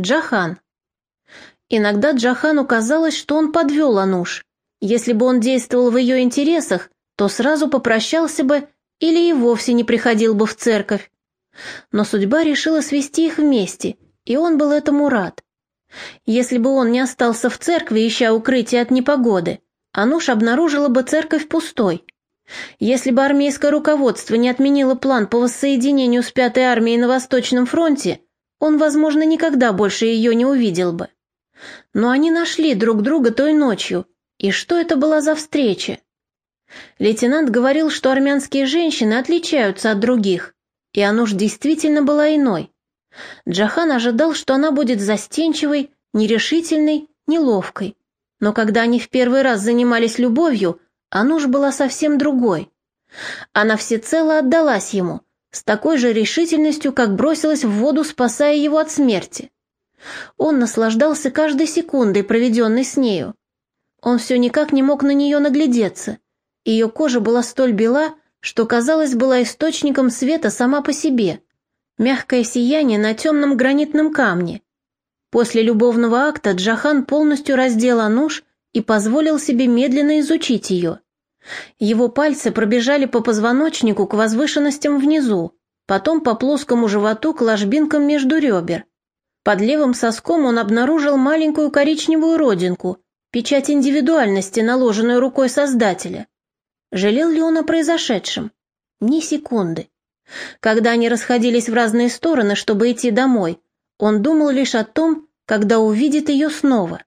Джахан. Иногда Джахану казалось, что он подвел Ануш. Если бы он действовал в ее интересах, то сразу попрощался бы или и вовсе не приходил бы в церковь. Но судьба решила свести их вместе, и он был этому рад. Если бы он не остался в церкви, ища укрытие от непогоды, Ануш обнаружила бы церковь пустой. Если бы армейское руководство не отменило план по воссоединению с Пятой армией на Восточном фронте, он, возможно, никогда больше ее не увидел бы. Но они нашли друг друга той ночью, и что это была за встреча? Лейтенант говорил, что армянские женщины отличаются от других, и Ануш действительно была иной. Джахан ожидал, что она будет застенчивой, нерешительной, неловкой. Но когда они в первый раз занимались любовью, Ануш была совсем другой. Она всецело отдалась ему, с такой же решительностью, как бросилась в воду, спасая его от смерти. Он наслаждался каждой секундой, проведенной с нею. Он все никак не мог на нее наглядеться. Ее кожа была столь бела, что, казалось, была источником света сама по себе. Мягкое сияние на темном гранитном камне. После любовного акта Джахан полностью раздел Ануш и позволил себе медленно изучить ее. Его пальцы пробежали по позвоночнику к возвышенностям внизу, потом по плоскому животу к ложбинкам между ребер. Под левым соском он обнаружил маленькую коричневую родинку, печать индивидуальности, наложенную рукой Создателя. Жалел ли он о произошедшем? Ни секунды. Когда они расходились в разные стороны, чтобы идти домой, он думал лишь о том, когда увидит ее снова.